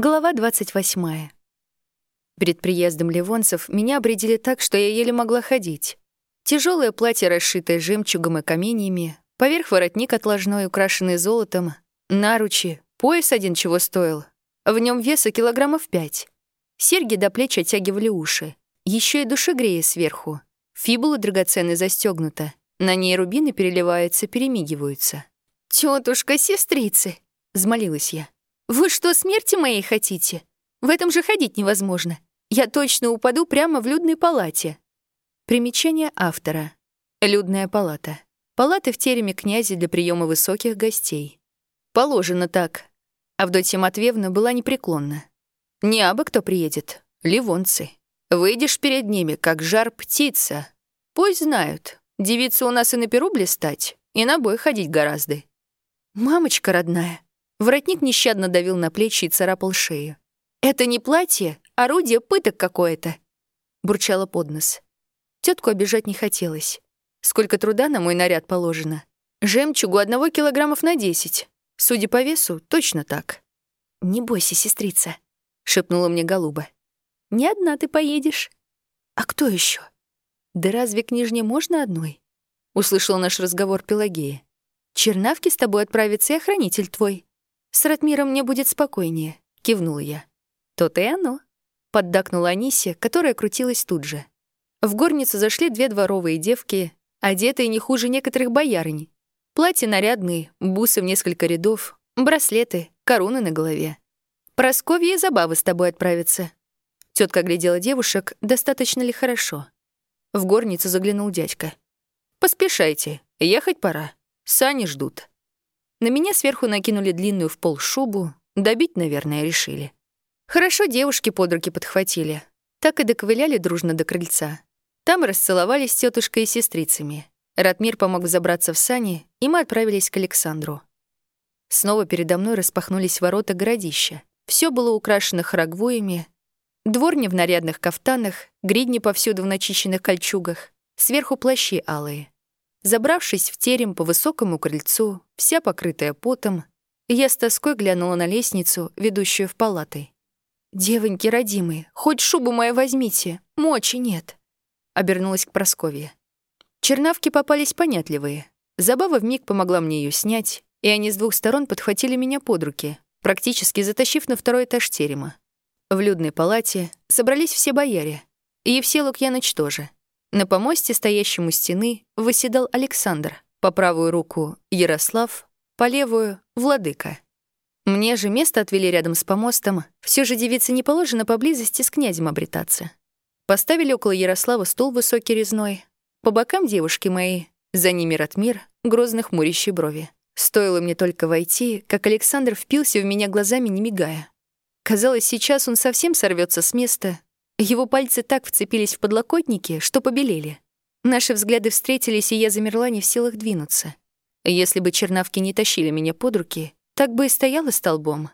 Глава 28. Перед приездом ливонцев меня обредили так, что я еле могла ходить. Тяжелое платье, расшитое жемчугом и каменьями, поверх воротник отложной, украшенный золотом, наручи, пояс один чего стоил. В нем веса килограммов пять. Серьги до плеч оттягивали уши. Еще и душегрея сверху. Фибула драгоценной застегнута. На ней рубины переливаются, перемигиваются. «Тётушка, сестрицы!» — взмолилась я. «Вы что, смерти моей хотите? В этом же ходить невозможно. Я точно упаду прямо в людной палате». Примечание автора. Людная палата. Палаты в тереме князя для приема высоких гостей. Положено так. Авдотья Матвеевна была непреклонна. Не абы кто приедет, ливонцы. Выйдешь перед ними, как жар птица. Пусть знают, девица у нас и на перу блистать, и на бой ходить гораздо. Мамочка родная, Воротник нещадно давил на плечи и царапал шею. «Это не платье, орудие пыток какое-то!» Бурчала под нос. Тетку обижать не хотелось. Сколько труда на мой наряд положено. Жемчугу одного килограммов на десять. Судя по весу, точно так. «Не бойся, сестрица», — шепнула мне голуба. «Не одна ты поедешь». «А кто еще? «Да разве к Нижне можно одной?» — услышал наш разговор Пелагея. «Чернавки с тобой отправится и охранитель твой. «С Ратмиром мне будет спокойнее», — кивнула я. «То-то и оно», — поддакнула Анисия, которая крутилась тут же. В горницу зашли две дворовые девки, одетые не хуже некоторых боярынь. Платья нарядные, бусы в несколько рядов, браслеты, короны на голове. Просковья и забавы с тобой отправятся. Тетка глядела девушек, достаточно ли хорошо. В горницу заглянул дядька. «Поспешайте, ехать пора. Сани ждут». На меня сверху накинули длинную в пол шубу, добить, наверное, решили. Хорошо девушки под руки подхватили. Так и доковыляли дружно до крыльца. Там расцеловались с тетушкой и сестрицами. Ратмир помог забраться в сани, и мы отправились к Александру. Снова передо мной распахнулись ворота городища. Все было украшено хорогвоями, дворни в нарядных кафтанах, гридни повсюду в начищенных кольчугах, сверху плащи алые. Забравшись в терем по высокому крыльцу, вся покрытая потом, я с тоской глянула на лестницу, ведущую в палаты. «Девоньки родимые, хоть шубу мою возьмите, мочи нет», — обернулась к Просковье. Чернавки попались понятливые. Забава вмиг помогла мне ее снять, и они с двух сторон подхватили меня под руки, практически затащив на второй этаж терема. В людной палате собрались все бояре, и Евсей Лукьяныч тоже — на помосте, стоящем у стены, выседал Александр, по правую руку — Ярослав, по левую — Владыка. Мне же место отвели рядом с помостом, все же девице не положено поблизости с князем обретаться. Поставили около Ярослава стол высокий резной, по бокам девушки мои, за ними Ратмир, грозно хмурящий брови. Стоило мне только войти, как Александр впился в меня глазами, не мигая. Казалось, сейчас он совсем сорвется с места, его пальцы так вцепились в подлокотники, что побелели. Наши взгляды встретились, и я замерла не в силах двинуться. Если бы чернавки не тащили меня под руки, так бы и стояла столбом.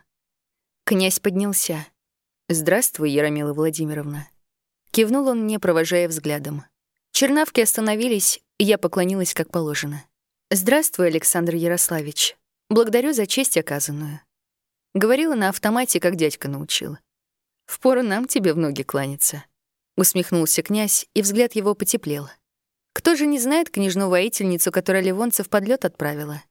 Князь поднялся. «Здравствуй, Яромила Владимировна». Кивнул он мне, провожая взглядом. Чернавки остановились, я поклонилась как положено. «Здравствуй, Александр Ярославич. Благодарю за честь оказанную». Говорила на автомате, как дядька научил. Впору нам тебе в ноги кланяться. Усмехнулся князь, и взгляд его потеплел. Кто же не знает княжну воительницу, которая Ливонцев под лед отправила?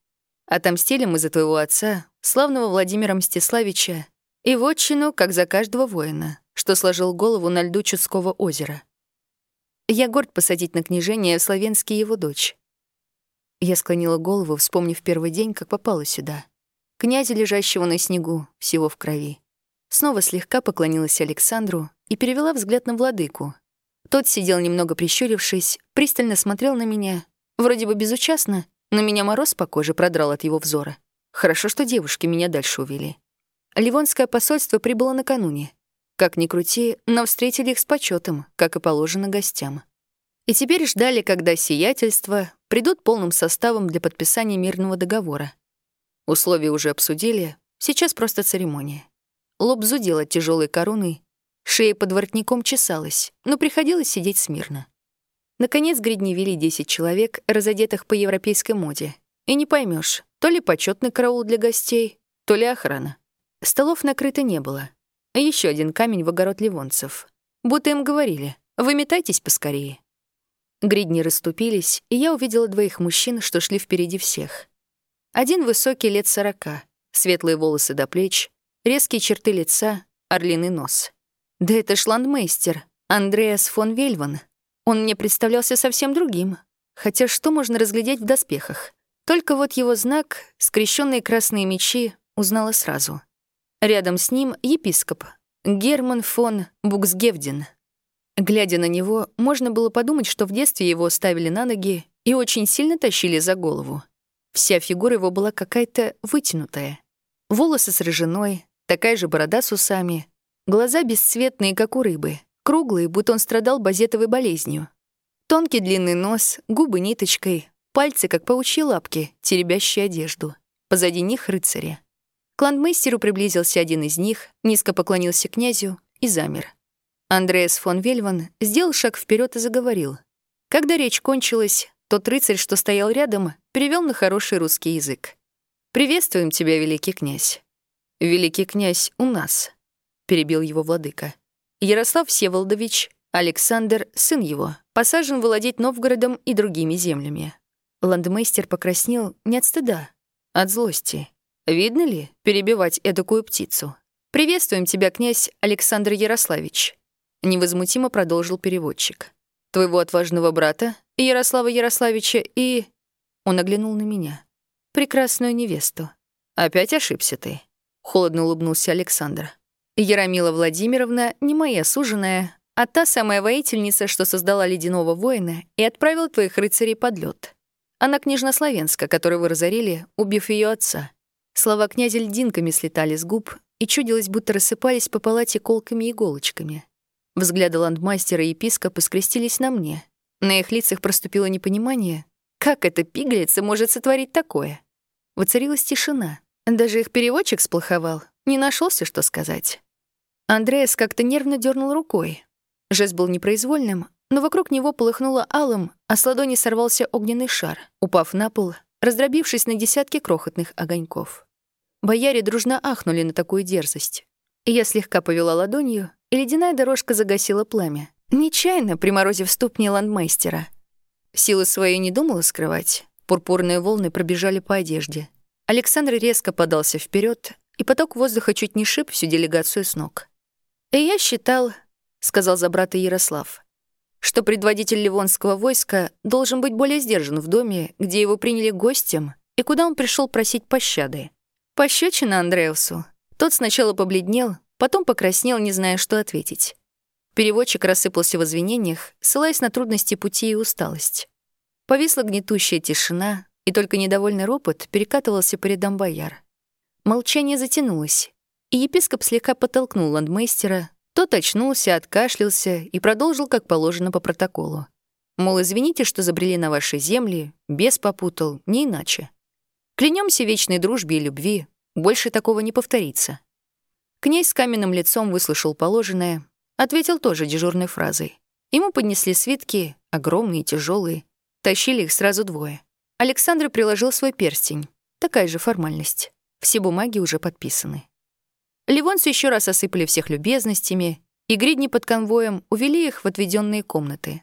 Отомстили мы за твоего отца, славного Владимира Мстиславича, и вотчину, как за каждого воина, что сложил голову на льду Чудского озера. Я горд посадить на княжение Славенский его дочь. Я склонила голову, вспомнив первый день, как попала сюда. Князя, лежащего на снегу, всего в крови. Снова слегка поклонилась Александру и перевела взгляд на владыку. Тот сидел немного прищурившись, пристально смотрел на меня, вроде бы безучастно, но меня мороз по коже продрал от его взора. Хорошо, что девушки меня дальше увели. Ливонское посольство прибыло накануне. Как ни крути, но встретили их с почетом, как и положено гостям. И теперь ждали, когда сиятельства придут полным составом для подписания мирного договора. Условия уже обсудили, сейчас просто церемония. Лоб зудел от тяжелой короны, шея под воротником чесалась, но приходилось сидеть смирно. Наконец гридни вели 10 человек, разодетых по европейской моде. И не поймешь, то ли почетный караул для гостей, то ли охрана. Столов накрыто не было. Еще один камень в огород ливонцев. Будто им говорили, выметайтесь поскорее. Гридни расступились, и я увидела двоих мужчин, что шли впереди всех. Один высокий лет сорока, светлые волосы до плеч, резкие черты лица, орлиный нос. Да это шландмейстер, Андреас фон Вельван. Он мне представлялся совсем другим. Хотя что можно разглядеть в доспехах? Только вот его знак, скрещенные красные мечи, узнала сразу. Рядом с ним епископ, Герман фон Буксгевден. Глядя на него, можно было подумать, что в детстве его ставили на ноги и очень сильно тащили за голову. Вся фигура его была какая-то вытянутая. Волосы с рыжиной, такая же борода с усами, глаза бесцветные, как у рыбы, круглые, будто он страдал базетовой болезнью. Тонкий длинный нос, губы ниточкой, пальцы, как паучьи лапки, теребящие одежду. Позади них рыцари. К ландмейстеру приблизился один из них, низко поклонился князю и замер. Андреас фон Вельван сделал шаг вперед и заговорил. Когда речь кончилась, тот рыцарь, что стоял рядом, перевел на хороший русский язык. «Приветствуем тебя, великий князь». «Великий князь у нас», — перебил его владыка. «Ярослав Всеволодович, Александр, сын его, посажен владеть Новгородом и другими землями». Ландмейстер покраснел не от стыда, от злости. Видно ли перебивать эдакую птицу? «Приветствуем тебя, князь Александр Ярославич», — невозмутимо продолжил переводчик. «Твоего отважного брата, Ярослава Ярославича и...» Он оглянул на меня. «Прекрасную невесту». «Опять ошибся ты», — холодно улыбнулся Александр. «Яромила Владимировна не моя суженая, а та самая воительница, что создала ледяного воина и отправила твоих рыцарей под лед. Она княжна Славенска, которую вы разорили, убив ее отца. Слова князя льдинками слетали с губ и чудилось, будто рассыпались по палате колками и иголочками. Взгляды ландмастера и епископа скрестились на мне. На их лицах проступило непонимание, как эта пигалица может сотворить такое. Воцарилась тишина. Даже их переводчик сплоховал, не нашелся, что сказать. Андреас как-то нервно дернул рукой. Жест был непроизвольным, но вокруг него полыхнуло алым, а с ладони сорвался огненный шар, упав на пол, раздробившись на десятки крохотных огоньков. Бояре дружно ахнули на такую дерзость. Я слегка повела ладонью, и ледяная дорожка загасила пламя, нечаянно приморозив ступни ландмейстера. Силы свои не думала скрывать. Пурпурные волны пробежали по одежде. Александр резко подался вперед, и поток воздуха чуть не шиб всю делегацию с ног. «И я считал», — сказал за брата Ярослав, что предводитель Ливонского войска должен быть более сдержан в доме, где его приняли гостем и куда он пришел просить пощады. Пощечина Андреусу. Тот сначала побледнел, потом покраснел, не зная, что ответить. Переводчик рассыпался в извинениях, ссылаясь на трудности пути и усталость. Повисла гнетущая тишина, и только недовольный ропот перекатывался по рядам бояр. Молчание затянулось, и епископ слегка подтолкнул ландмейстера, тот очнулся, откашлялся и продолжил, как положено по протоколу. Мол, извините, что забрели на ваши земли, бес попутал, не иначе. Клянемся вечной дружбе и любви, больше такого не повторится. Князь с каменным лицом выслушал положенное, ответил тоже дежурной фразой. Ему поднесли свитки, огромные тяжелые, тащили их сразу двое. Александр приложил свой перстень. Такая же формальность. Все бумаги уже подписаны. Ливонцу еще раз осыпали всех любезностями, и гридни под конвоем увели их в отведенные комнаты.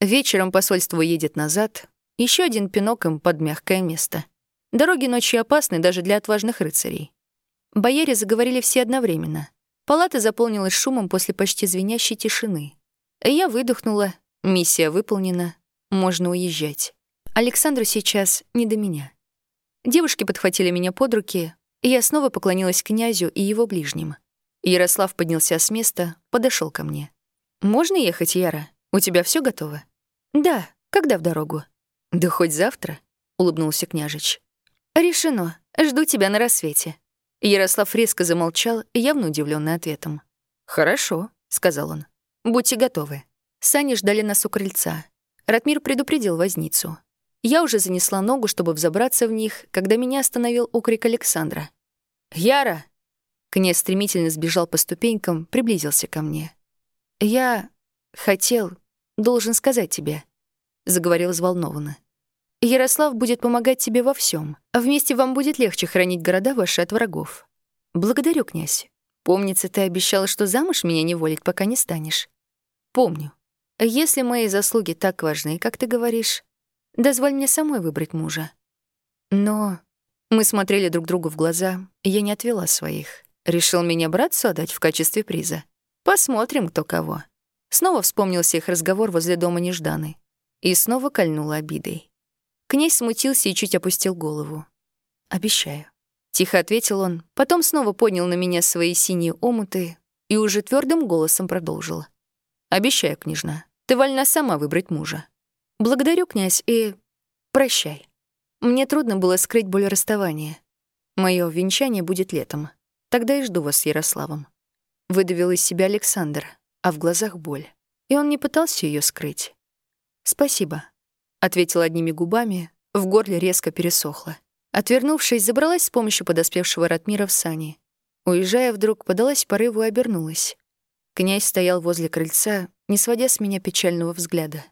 Вечером посольство едет назад, еще один пинок им под мягкое место — Дороги ночью опасны даже для отважных рыцарей. Бояре заговорили все одновременно. Палата заполнилась шумом после почти звенящей тишины. Я выдохнула, миссия выполнена, можно уезжать. Александру сейчас не до меня. Девушки подхватили меня под руки, и я снова поклонилась князю и его ближним. Ярослав поднялся с места, подошел ко мне. «Можно ехать, Яра? У тебя все готово?» «Да. Когда в дорогу?» «Да хоть завтра», — улыбнулся княжич. «Решено. Жду тебя на рассвете». Ярослав резко замолчал, явно удивленный ответом. «Хорошо», — сказал он. «Будьте готовы». Сани ждали нас у крыльца. Ратмир предупредил возницу. Я уже занесла ногу, чтобы взобраться в них, когда меня остановил окрик Александра. «Яра!» Князь стремительно сбежал по ступенькам, приблизился ко мне. «Я хотел, должен сказать тебе», — заговорил взволнованно. Ярослав будет помогать тебе во всем, вместе вам будет легче хранить города ваши от врагов. Благодарю, князь. Помнится, ты обещала, что замуж меня не волить, пока не станешь. Помню. Если мои заслуги так важны, как ты говоришь, дозволь мне самой выбрать мужа. Но мы смотрели друг другу в глаза, и я не отвела своих. Решил меня братцу отдать в качестве приза. Посмотрим, кто кого. Снова вспомнился их разговор возле дома Нежданы. И снова кольнула обидой. Князь смутился и чуть опустил голову. «Обещаю». Тихо ответил он, потом снова поднял на меня свои синие омуты и уже твердым голосом продолжил. «Обещаю, княжна, ты вольна сама выбрать мужа. Благодарю, князь, и прощай. Мне трудно было скрыть боль расставания. Мое венчание будет летом. Тогда и жду вас с Ярославом». Выдавил из себя Александр, а в глазах боль. И он не пытался ее скрыть. «Спасибо», — ответил одними губами, в горле резко пересохло. Отвернувшись, забралась с помощью подоспевшего Ратмира в сани. Уезжая вдруг, подалась порыву и обернулась. Князь стоял возле крыльца, не сводя с меня печального взгляда.